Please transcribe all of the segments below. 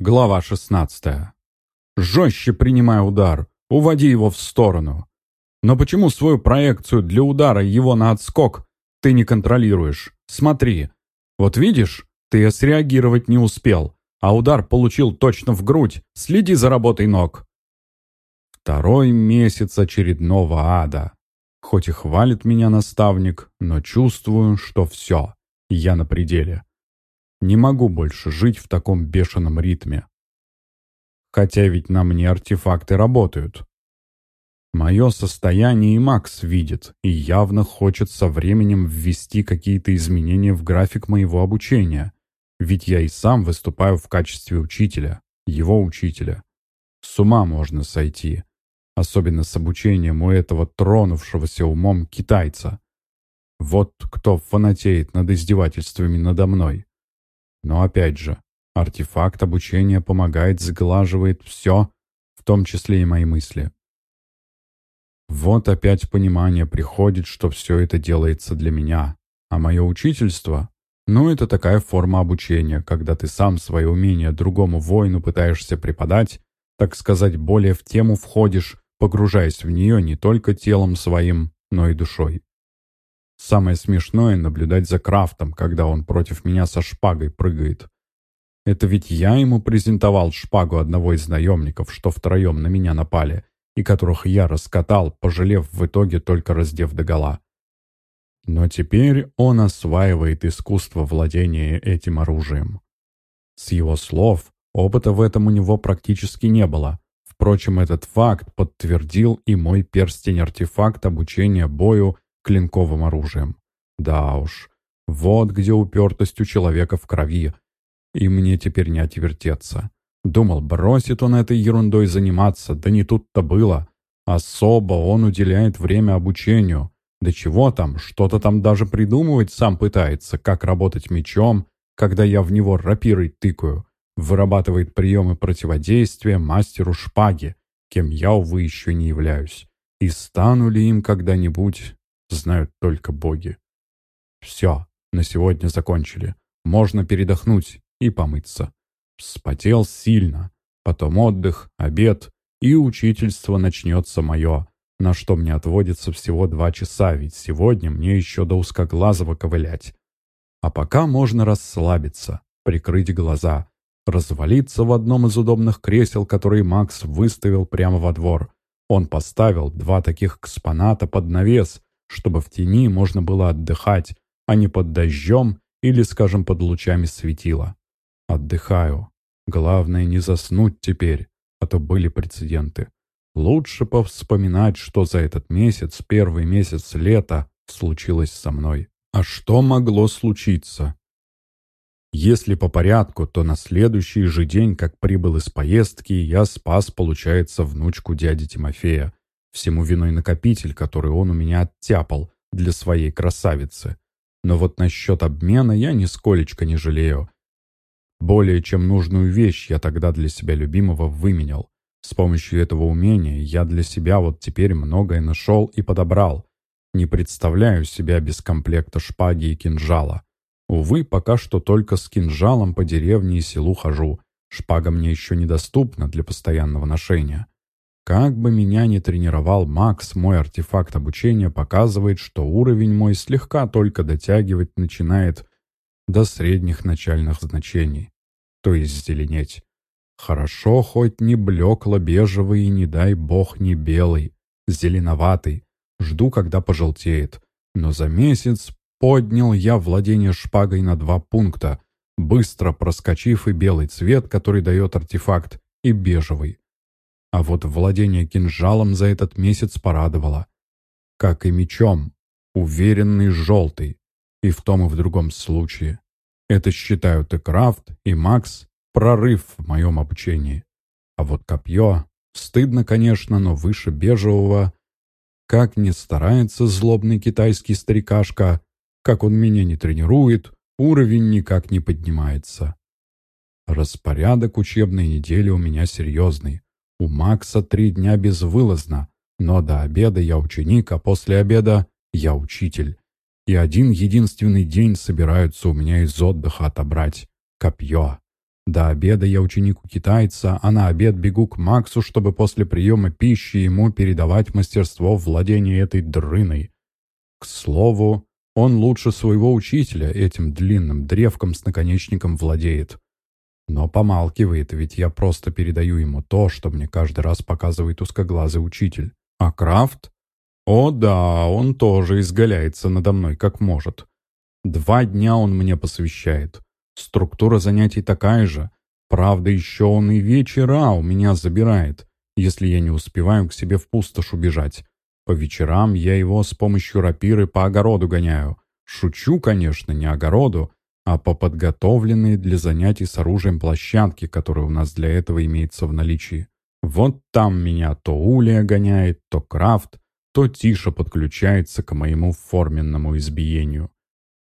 Глава 16. Жестче принимай удар, уводи его в сторону. Но почему свою проекцию для удара его на отскок ты не контролируешь? Смотри. Вот видишь, ты среагировать не успел, а удар получил точно в грудь. Следи за работой ног. Второй месяц очередного ада. Хоть и хвалит меня наставник, но чувствую, что все, я на пределе. Не могу больше жить в таком бешеном ритме. Хотя ведь на мне артефакты работают. Мое состояние и Макс видит, и явно хочет со временем ввести какие-то изменения в график моего обучения. Ведь я и сам выступаю в качестве учителя, его учителя. С ума можно сойти, особенно с обучением у этого тронувшегося умом китайца. Вот кто фанатеет над издевательствами надо мной. Но опять же, артефакт обучения помогает, сглаживает все, в том числе и мои мысли. Вот опять понимание приходит, что все это делается для меня. А мое учительство? Ну, это такая форма обучения, когда ты сам свои умения другому воину пытаешься преподать, так сказать, более в тему входишь, погружаясь в нее не только телом своим, но и душой. Самое смешное — наблюдать за Крафтом, когда он против меня со шпагой прыгает. Это ведь я ему презентовал шпагу одного из наемников, что втроем на меня напали, и которых я раскатал, пожалев в итоге только раздев догола. Но теперь он осваивает искусство владения этим оружием. С его слов, опыта в этом у него практически не было. Впрочем, этот факт подтвердил и мой перстень-артефакт обучения бою клинковым оружием. Да уж, вот где упертость у человека в крови. И мне теперь не отвертеться. Думал, бросит он этой ерундой заниматься, да не тут-то было. Особо он уделяет время обучению. Да чего там, что-то там даже придумывать сам пытается, как работать мечом, когда я в него рапирой тыкаю. Вырабатывает приемы противодействия мастеру шпаги, кем я, увы, еще не являюсь. И стану ли им когда-нибудь, знают только боги. Все, на сегодня закончили. Можно передохнуть и помыться. Вспотел сильно. Потом отдых, обед, и учительство начнется мое, на что мне отводится всего два часа, ведь сегодня мне еще до узкоглазого ковылять. А пока можно расслабиться, прикрыть глаза, развалиться в одном из удобных кресел, которые Макс выставил прямо во двор. Он поставил два таких экспоната под навес, чтобы в тени можно было отдыхать, а не под дождем или, скажем, под лучами светила. Отдыхаю. Главное не заснуть теперь, а то были прецеденты. Лучше повспоминать, что за этот месяц, первый месяц лета, случилось со мной. А что могло случиться? Если по порядку, то на следующий же день, как прибыл из поездки, я спас, получается, внучку дяди Тимофея. Всему виной накопитель, который он у меня оттяпал для своей красавицы. Но вот насчет обмена я нисколечко не жалею. Более чем нужную вещь я тогда для себя любимого выменял. С помощью этого умения я для себя вот теперь многое нашел и подобрал. Не представляю себя без комплекта шпаги и кинжала. Увы, пока что только с кинжалом по деревне и селу хожу. Шпага мне еще недоступна для постоянного ношения. Как бы меня ни тренировал Макс, мой артефакт обучения показывает, что уровень мой слегка только дотягивать начинает до средних начальных значений, то есть зеленеть. Хорошо, хоть не блекло-бежевый и, не дай бог, не белый, зеленоватый. Жду, когда пожелтеет. Но за месяц поднял я владение шпагой на два пункта, быстро проскочив и белый цвет, который дает артефакт, и бежевый. А вот владение кинжалом за этот месяц порадовало. Как и мечом, уверенный желтый, и в том и в другом случае. Это считают и Крафт, и Макс прорыв в моем обучении. А вот копье, стыдно, конечно, но выше бежевого. Как ни старается злобный китайский старикашка, как он меня не тренирует, уровень никак не поднимается. Распорядок учебной недели у меня серьезный. У Макса три дня безвылазно, но до обеда я ученик, а после обеда я учитель и один единственный день собираются у меня из отдыха отобрать копье. До обеда я ученик у китайца, а на обед бегу к Максу, чтобы после приема пищи ему передавать мастерство владения этой дрыной. К слову, он лучше своего учителя этим длинным древком с наконечником владеет. Но помалкивает, ведь я просто передаю ему то, что мне каждый раз показывает узкоглазый учитель. А Крафт? О да, он тоже изгаляется надо мной, как может. Два дня он мне посвящает. Структура занятий такая же. Правда, еще он и вечера у меня забирает, если я не успеваю к себе в пустошь убежать. По вечерам я его с помощью рапиры по огороду гоняю. Шучу, конечно, не огороду, а по подготовленной для занятий с оружием площадке, которая у нас для этого имеется в наличии. Вот там меня то Улия гоняет, то Крафт, то Тиша подключается к моему форменному избиению.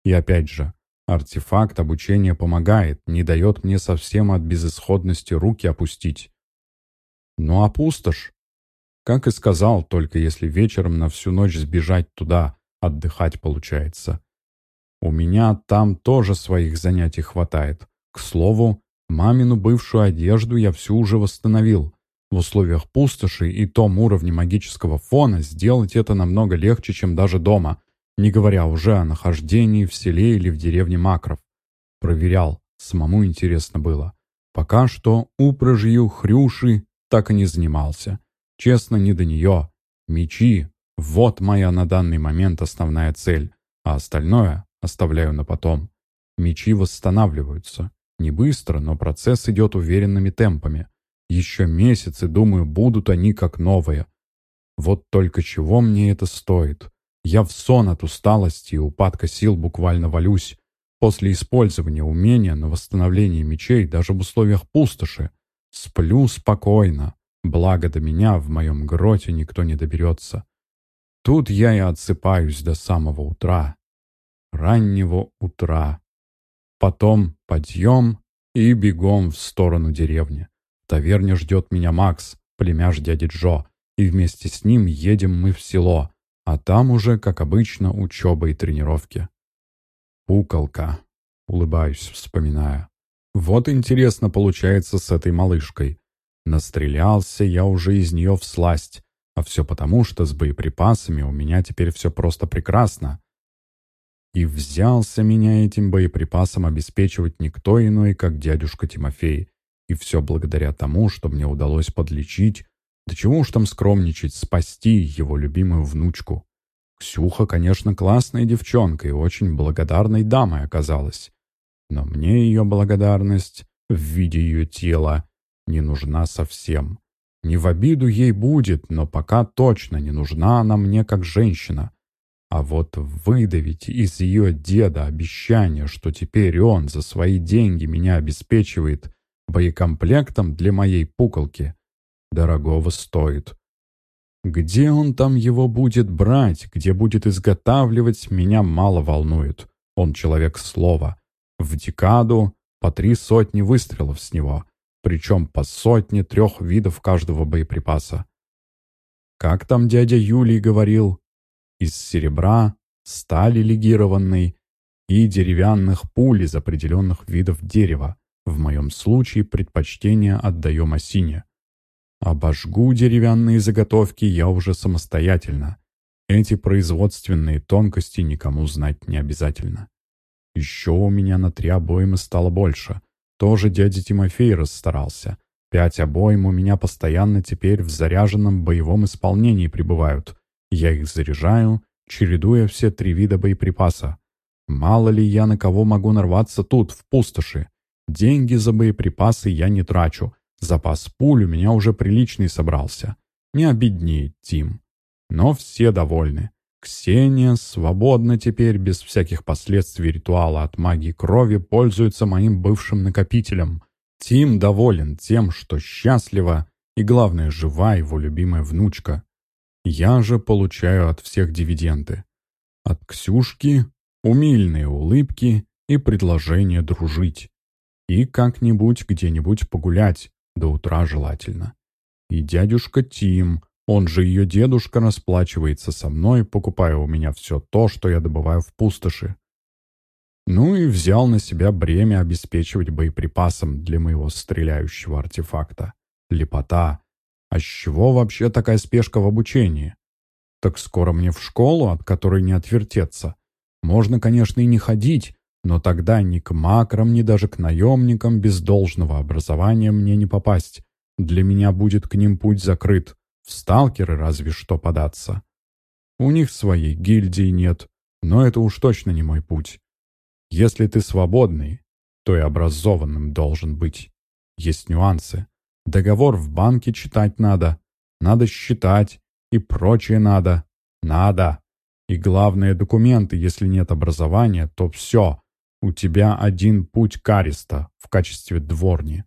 И опять же, Артефакт обучения помогает, не дает мне совсем от безысходности руки опустить. Ну а пустошь? Как и сказал, только если вечером на всю ночь сбежать туда, отдыхать получается. У меня там тоже своих занятий хватает. К слову, мамину бывшую одежду я всю уже восстановил. В условиях пустоши и том уровне магического фона сделать это намного легче, чем даже дома не говоря уже о нахождении в селе или в деревне Макров. Проверял, самому интересно было. Пока что упрыжью Хрюши так и не занимался. Честно, не до нее. Мечи — вот моя на данный момент основная цель, а остальное оставляю на потом. Мечи восстанавливаются. Не быстро, но процесс идет уверенными темпами. Еще месяцы, думаю, будут они как новые. Вот только чего мне это стоит? Я в сон от усталости и упадка сил буквально валюсь. После использования умения на восстановление мечей даже в условиях пустоши сплю спокойно, благо до меня в моем гроте никто не доберется. Тут я и отсыпаюсь до самого утра. Раннего утра. Потом подъем и бегом в сторону деревни. В таверне ждет меня Макс, племяш дяди Джо, и вместе с ним едем мы в село, а там уже, как обычно, учеба и тренировки. Пуколка. Улыбаюсь, вспоминая. Вот интересно получается с этой малышкой. Настрелялся я уже из нее в сласть. А все потому, что с боеприпасами у меня теперь все просто прекрасно. И взялся меня этим боеприпасом обеспечивать никто иной, как дядюшка Тимофей. И все благодаря тому, что мне удалось подлечить да чего уж там скромничать, спасти его любимую внучку. Ксюха, конечно, классная девчонка и очень благодарной дамой оказалась. Но мне ее благодарность в виде ее тела не нужна совсем. Не в обиду ей будет, но пока точно не нужна она мне как женщина. А вот выдавить из ее деда обещание, что теперь он за свои деньги меня обеспечивает боекомплектом для моей пуколки, дорогого стоит. Где он там его будет брать, где будет изготавливать, меня мало волнует. Он человек слова. В декаду по три сотни выстрелов с него, причем по сотне трех видов каждого боеприпаса. Как там дядя Юлий говорил? Из серебра, стали легированной и деревянных пуль из определенных видов дерева. В моем случае предпочтение отдаем осине. Обожгу деревянные заготовки я уже самостоятельно. Эти производственные тонкости никому знать не обязательно. Еще у меня на три обоймы стало больше. Тоже дядя Тимофей расстарался. Пять обоим у меня постоянно теперь в заряженном боевом исполнении пребывают. Я их заряжаю, чередуя все три вида боеприпаса. Мало ли я на кого могу нарваться тут, в пустоши. Деньги за боеприпасы я не трачу, Запас пуль у меня уже приличный собрался. Не обеднеет Тим. Но все довольны. Ксения свободно теперь, без всяких последствий ритуала от магии крови, пользуется моим бывшим накопителем. Тим доволен тем, что счастлива и, главное, жива его любимая внучка. Я же получаю от всех дивиденды. От Ксюшки умильные улыбки и предложение дружить. И как-нибудь где-нибудь погулять, до утра желательно. И дядюшка Тим, он же ее дедушка, расплачивается со мной, покупая у меня все то, что я добываю в пустоши. Ну и взял на себя бремя обеспечивать боеприпасом для моего стреляющего артефакта. Лепота. А с чего вообще такая спешка в обучении? Так скоро мне в школу, от которой не отвертеться. Можно, конечно, и не ходить, но тогда ни к макрам, ни даже к наемникам без должного образования мне не попасть. Для меня будет к ним путь закрыт. В сталкеры разве что податься. У них своей гильдии нет, но это уж точно не мой путь. Если ты свободный, то и образованным должен быть. Есть нюансы. Договор в банке читать надо. Надо считать. И прочее надо. Надо. И главное, документы, если нет образования, то все. У тебя один путь кариста в качестве дворни.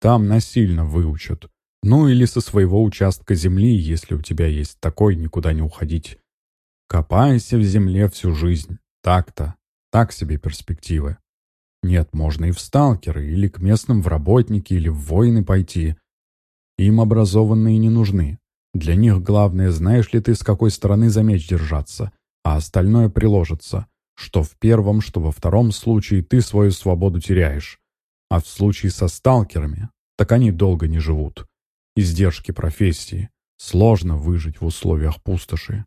Там насильно выучат. Ну или со своего участка земли, если у тебя есть такой, никуда не уходить. Копайся в земле всю жизнь. Так-то. Так себе перспективы. Нет, можно и в сталкеры, или к местным в работники, или в воины пойти. Им образованные не нужны. Для них главное, знаешь ли ты, с какой стороны за меч держаться, а остальное приложится. Что в первом, что во втором случае ты свою свободу теряешь. А в случае со сталкерами, так они долго не живут. Издержки профессии. Сложно выжить в условиях пустоши.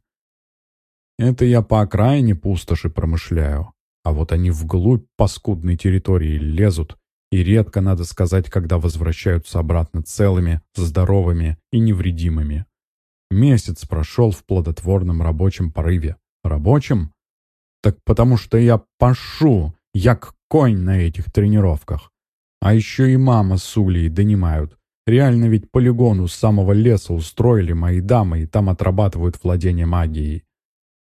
Это я по окраине пустоши промышляю. А вот они вглубь паскудной территории лезут, и редко, надо сказать, когда возвращаются обратно целыми, здоровыми и невредимыми. Месяц прошел в плодотворном рабочем порыве. Рабочем? Так потому что я пашу, як конь на этих тренировках. А еще и мама с Улей донимают. Реально ведь полигон у самого леса устроили мои дамы, и там отрабатывают владение магией.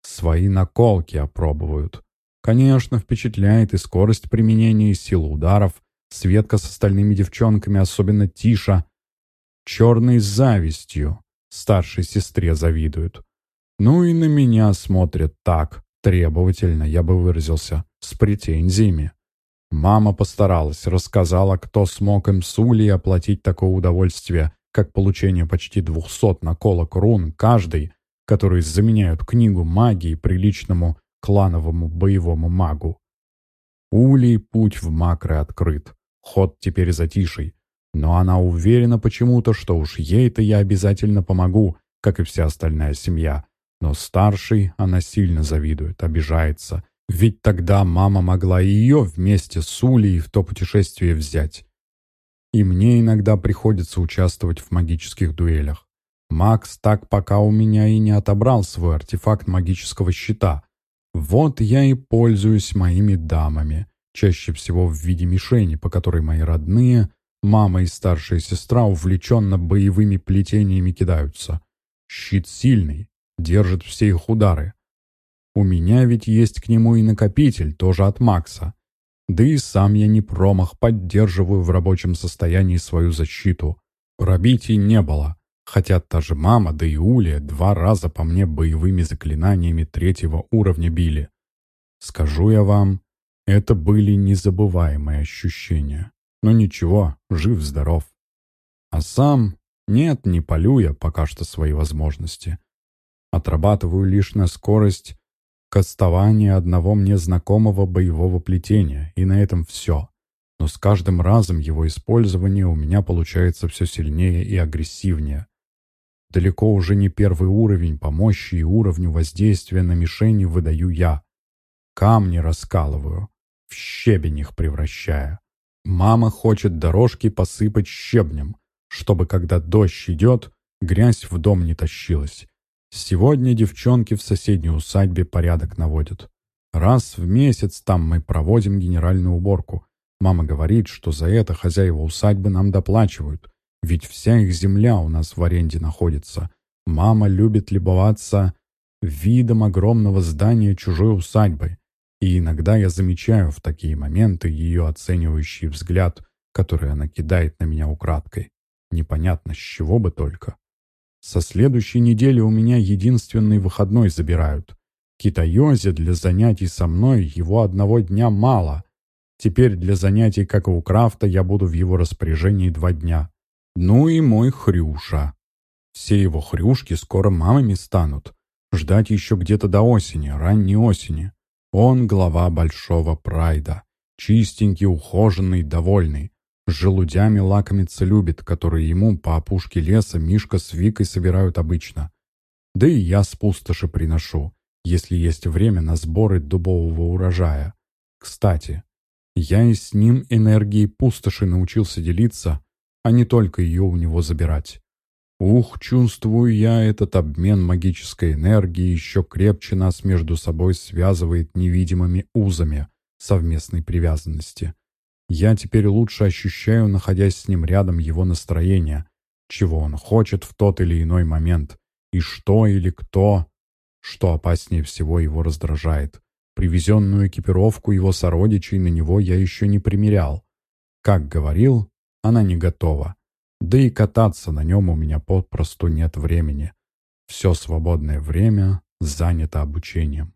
Свои наколки опробуют. Конечно, впечатляет и скорость применения, и сила ударов. Светка с остальными девчонками, особенно Тиша. Черной завистью старшей сестре завидуют. Ну и на меня смотрят так, требовательно, я бы выразился, с претензиями. Мама постаралась, рассказала, кто смог им с Улей оплатить такое удовольствие, как получение почти двухсот наколок рун каждый, которые заменяют книгу магии приличному клановому боевому магу. Улей путь в макры открыт, ход теперь затиший, но она уверена почему-то, что уж ей-то я обязательно помогу, как и вся остальная семья. Но старший она сильно завидует, обижается, ведь тогда мама могла и ее вместе с Улей в то путешествие взять. И мне иногда приходится участвовать в магических дуэлях. Макс так пока у меня и не отобрал свой артефакт магического щита, вот я и пользуюсь моими дамами, чаще всего в виде мишени, по которой мои родные, мама и старшая сестра увлеченно боевыми плетениями кидаются. Щит сильный, держит все их удары. У меня ведь есть к нему и накопитель, тоже от Макса. Да и сам я не промах, поддерживаю в рабочем состоянии свою защиту. Пробитий не было. Хотя та же мама, да и Улия два раза по мне боевыми заклинаниями третьего уровня били. Скажу я вам, это были незабываемые ощущения. Но ничего, жив-здоров. А сам, нет, не полю я пока что свои возможности. Отрабатываю лишь на скорость кастования одного мне знакомого боевого плетения, и на этом все. Но с каждым разом его использование у меня получается все сильнее и агрессивнее. Далеко уже не первый уровень по мощи и уровню воздействия на мишени выдаю я. Камни раскалываю, в щебень их превращая. Мама хочет дорожки посыпать щебнем, чтобы, когда дождь идет, грязь в дом не тащилась. Сегодня девчонки в соседней усадьбе порядок наводят. Раз в месяц там мы проводим генеральную уборку. Мама говорит, что за это хозяева усадьбы нам доплачивают. Ведь вся их земля у нас в аренде находится. Мама любит любоваться видом огромного здания чужой усадьбы. И иногда я замечаю в такие моменты ее оценивающий взгляд, который она кидает на меня украдкой. Непонятно, с чего бы только. Со следующей недели у меня единственный выходной забирают. Китайозе для занятий со мной его одного дня мало. Теперь для занятий, как и у Крафта, я буду в его распоряжении два дня. Ну и мой Хрюша. Все его хрюшки скоро мамами станут. Ждать еще где-то до осени, ранней осени. Он глава большого прайда. Чистенький, ухоженный, довольный. С желудями лакомиться любит, которые ему по опушке леса Мишка с Викой собирают обычно. Да и я с пустоши приношу, если есть время на сборы дубового урожая. Кстати, я и с ним энергией пустоши научился делиться, а не только ее у него забирать. Ух, чувствую я, этот обмен магической энергией еще крепче нас между собой связывает невидимыми узами совместной привязанности. Я теперь лучше ощущаю, находясь с ним рядом, его настроение, чего он хочет в тот или иной момент, и что или кто, что опаснее всего его раздражает. Привезенную экипировку его сородичей на него я еще не примерял. Как говорил, она не готова. Да и кататься на нем у меня попросту нет времени. Все свободное время занято обучением.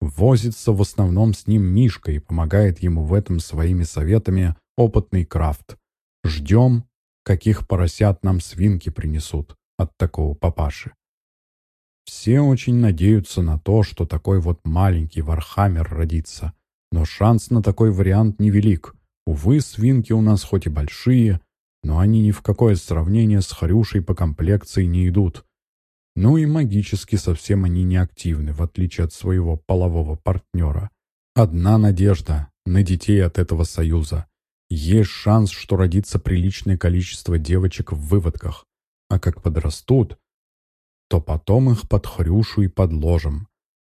Возится в основном с ним Мишка и помогает ему в этом своими советами опытный крафт. Ждем, каких поросят нам свинки принесут от такого папаши. Все очень надеются на то, что такой вот маленький Вархаммер родится, но шанс на такой вариант невелик. Увы, свинки у нас хоть и большие, но они ни в какое сравнение с Хрюшей по комплекции не идут. Ну и магически совсем они не активны, в отличие от своего полового партнера. Одна надежда на детей от этого союза. Есть шанс, что родится приличное количество девочек в выводках, а как подрастут, то потом их под Хрюшу и подложим.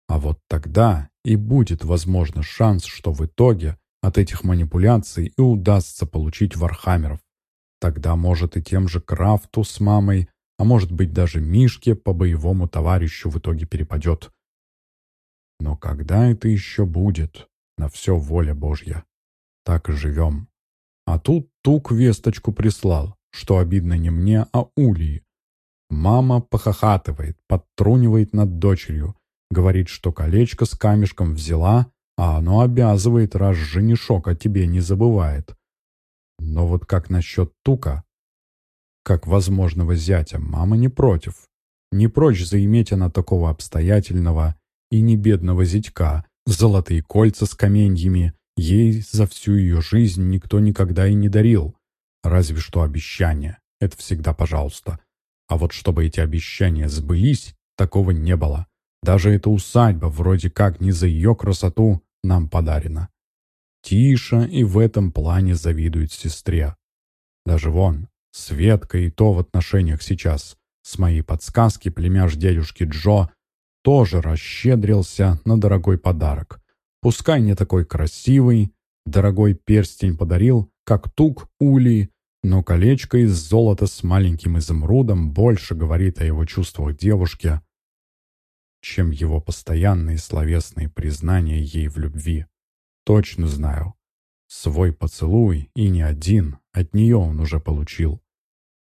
А вот тогда и будет, возможно, шанс, что в итоге от этих манипуляций и удастся получить вархаммеров. Тогда, может, и тем же Крафту с мамой, а может быть даже Мишке по боевому товарищу в итоге перепадет. Но когда это еще будет? На все воля Божья. Так и живем. А тут Тук весточку прислал, что обидно не мне, а Улии. Мама похохатывает, подтрунивает над дочерью, говорит, что колечко с камешком взяла, а оно обязывает, раз женишок о тебе не забывает. Но вот как насчет Тука? Как возможного зятя, мама не против. Не прочь заиметь она такого обстоятельного и небедного зятька, золотые кольца с каменьями, ей за всю ее жизнь никто никогда и не дарил. Разве что обещания. Это всегда пожалуйста. А вот чтобы эти обещания сбылись, такого не было. Даже эта усадьба вроде как не за ее красоту нам подарена. Тиша и в этом плане завидует сестре. Даже вон, Светка и то в отношениях сейчас. С моей подсказки племяш дядюшки Джо тоже расщедрился на дорогой подарок. Пускай не такой красивый, дорогой перстень подарил, как тук Ули, но колечко из золота с маленьким изумрудом больше говорит о его чувствах девушки, чем его постоянные словесные признания ей в любви. Точно знаю. Свой поцелуй, и не один, от нее он уже получил.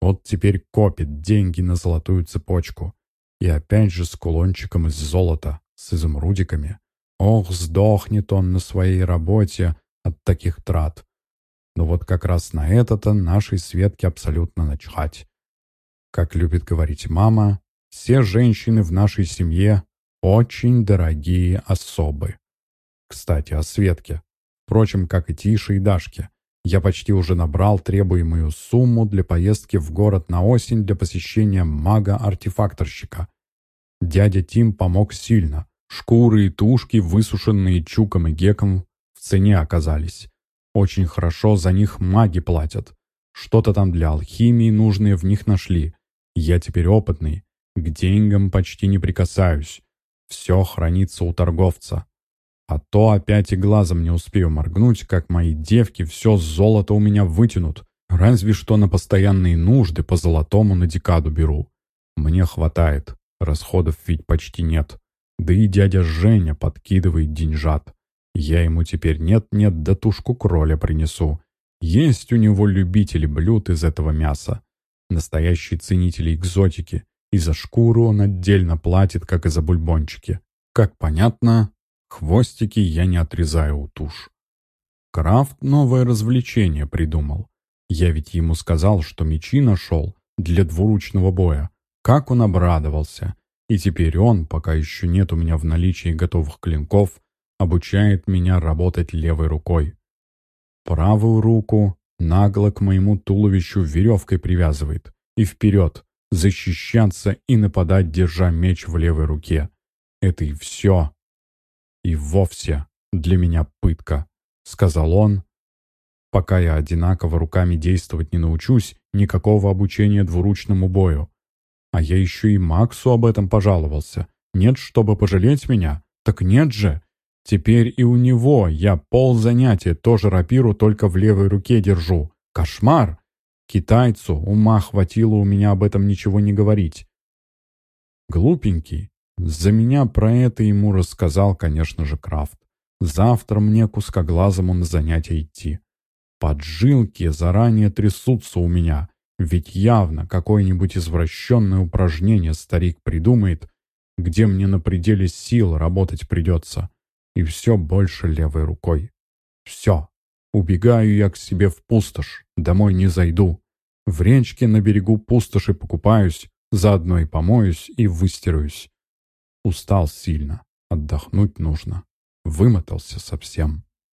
Вот теперь копит деньги на золотую цепочку. И опять же с кулончиком из золота, с изумрудиками. Ох, сдохнет он на своей работе от таких трат. Но вот как раз на это-то нашей Светке абсолютно начхать. Как любит говорить мама, все женщины в нашей семье очень дорогие особы. Кстати, о Светке. Впрочем, как и Тише и Дашке. Я почти уже набрал требуемую сумму для поездки в город на осень для посещения мага-артефакторщика. Дядя Тим помог сильно. Шкуры и тушки, высушенные Чуком и Геком, в цене оказались. Очень хорошо за них маги платят. Что-то там для алхимии нужные в них нашли. Я теперь опытный. К деньгам почти не прикасаюсь. Все хранится у торговца. А то опять и глазом не успею моргнуть, как мои девки все золото у меня вытянут. Разве что на постоянные нужды по золотому на декаду беру. Мне хватает. Расходов ведь почти нет. Да и дядя Женя подкидывает деньжат. Я ему теперь нет-нет да тушку кроля принесу. Есть у него любители блюд из этого мяса. Настоящие ценители экзотики. И за шкуру он отдельно платит, как и за бульбончики. Как понятно, Хвостики я не отрезаю у туш. Крафт новое развлечение придумал. Я ведь ему сказал, что мечи нашел для двуручного боя. Как он обрадовался. И теперь он, пока еще нет у меня в наличии готовых клинков, обучает меня работать левой рукой. Правую руку нагло к моему туловищу веревкой привязывает и вперед, защищаться и нападать, держа меч в левой руке. Это и все. И вовсе для меня пытка, сказал он. Пока я одинаково руками действовать не научусь, никакого обучения двуручному бою. А я еще и Максу об этом пожаловался. Нет, чтобы пожалеть меня? Так нет же. Теперь и у него я пол занятия тоже рапиру только в левой руке держу. Кошмар! Китайцу ума хватило у меня об этом ничего не говорить. Глупенький. За меня про это ему рассказал, конечно же, Крафт. Завтра мне кускоглазому на занятия идти. Поджилки заранее трясутся у меня, ведь явно какое-нибудь извращенное упражнение старик придумает, где мне на пределе сил работать придется. И все больше левой рукой. Все. Убегаю я к себе в пустошь, домой не зайду. В речке на берегу пустоши покупаюсь, заодно и помоюсь и выстираюсь. Устал сильно, отдохнуть нужно. Вымотался совсем.